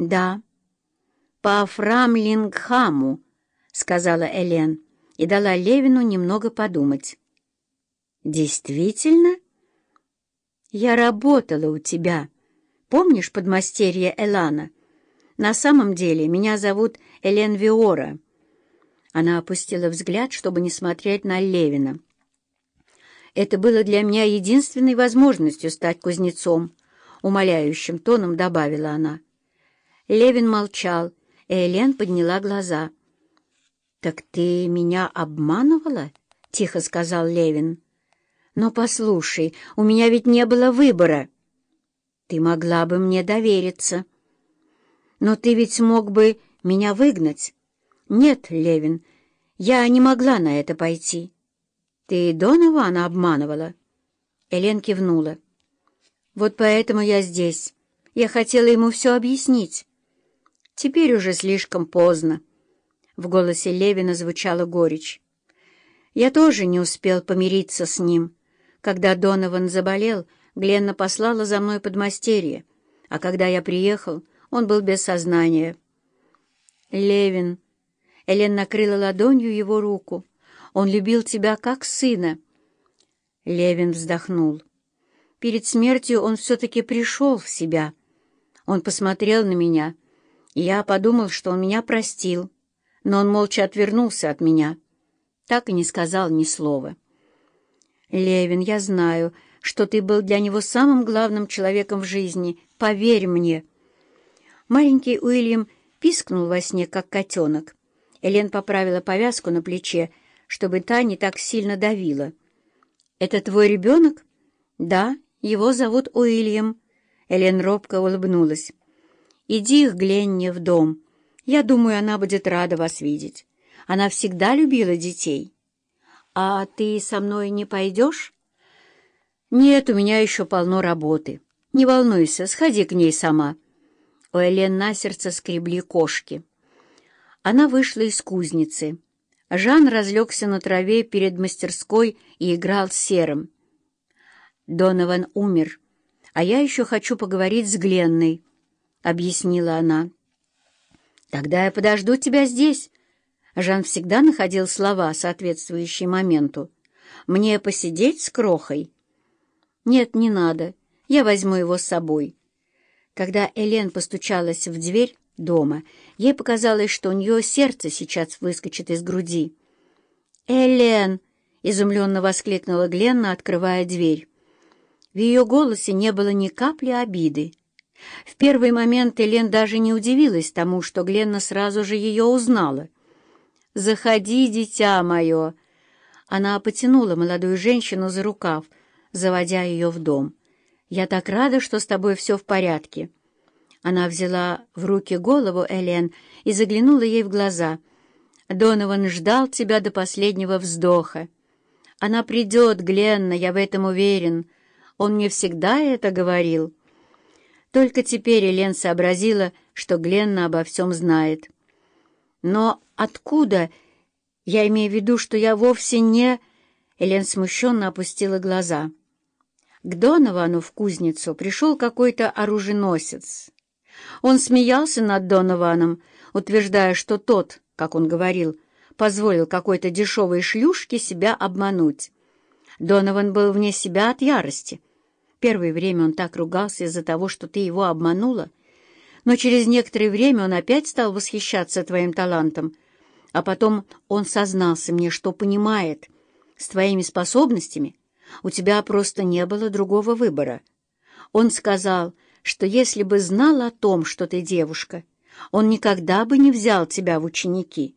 «Да, по Фрамлингхаму», — сказала Элен и дала Левину немного подумать. «Действительно? Я работала у тебя. Помнишь подмастерье Элана? На самом деле меня зовут Элен Виора». Она опустила взгляд, чтобы не смотреть на Левина. «Это было для меня единственной возможностью стать кузнецом», — умоляющим тоном добавила она. Левин молчал, и Элен подняла глаза. «Так ты меня обманывала?» — тихо сказал Левин. «Но послушай, у меня ведь не было выбора. Ты могла бы мне довериться. Но ты ведь мог бы меня выгнать. Нет, Левин, я не могла на это пойти. Ты Донована обманывала?» Элен кивнула. «Вот поэтому я здесь. Я хотела ему все объяснить. Теперь уже слишком поздно». В голосе Левина звучала горечь. «Я тоже не успел помириться с ним. Когда Донован заболел, Гленна послала за мной подмастерье, а когда я приехал, он был без сознания». «Левин...» Элен накрыла ладонью его руку. «Он любил тебя как сына». Левин вздохнул. Перед смертью он все-таки пришел в себя. Он посмотрел на меня, я подумал, что он меня простил но он молча отвернулся от меня, так и не сказал ни слова. «Левин, я знаю, что ты был для него самым главным человеком в жизни. Поверь мне». Маленький Уильям пискнул во сне, как котенок. Элен поправила повязку на плече, чтобы та не так сильно давила. «Это твой ребенок?» «Да, его зовут Уильям». Элен робко улыбнулась. «Иди к Гленне в дом. Я думаю, она будет рада вас видеть. Она всегда любила детей. А ты со мной не пойдешь? Нет, у меня еще полно работы. Не волнуйся, сходи к ней сама. У Элен на сердце скребли кошки. Она вышла из кузницы. Жан разлегся на траве перед мастерской и играл с серым. Донован умер, а я еще хочу поговорить с Гленной, — объяснила она. «Тогда я подожду тебя здесь». Жан всегда находил слова, соответствующие моменту. «Мне посидеть с крохой?» «Нет, не надо. Я возьму его с собой». Когда Элен постучалась в дверь дома, ей показалось, что у нее сердце сейчас выскочит из груди. «Элен!» — изумленно воскликнула Гленна, открывая дверь. В ее голосе не было ни капли обиды. В первый момент Элен даже не удивилась тому, что Гленна сразу же ее узнала. «Заходи, дитя мое!» Она потянула молодую женщину за рукав, заводя ее в дом. «Я так рада, что с тобой все в порядке». Она взяла в руки голову Элен и заглянула ей в глаза. «Донован ждал тебя до последнего вздоха. Она придет, Гленна, я в этом уверен. Он мне всегда это говорил». Только теперь Элен сообразила, что Гленна обо всем знает. «Но откуда? Я имею в виду, что я вовсе не...» Элен смущенно опустила глаза. К Доновану в кузницу пришел какой-то оруженосец. Он смеялся над Донованом, утверждая, что тот, как он говорил, позволил какой-то дешевой шлюшке себя обмануть. Донован был вне себя от ярости — Первое время он так ругался из-за того, что ты его обманула, но через некоторое время он опять стал восхищаться твоим талантом, а потом он сознался мне, что понимает, с твоими способностями у тебя просто не было другого выбора. Он сказал, что если бы знал о том, что ты девушка, он никогда бы не взял тебя в ученики.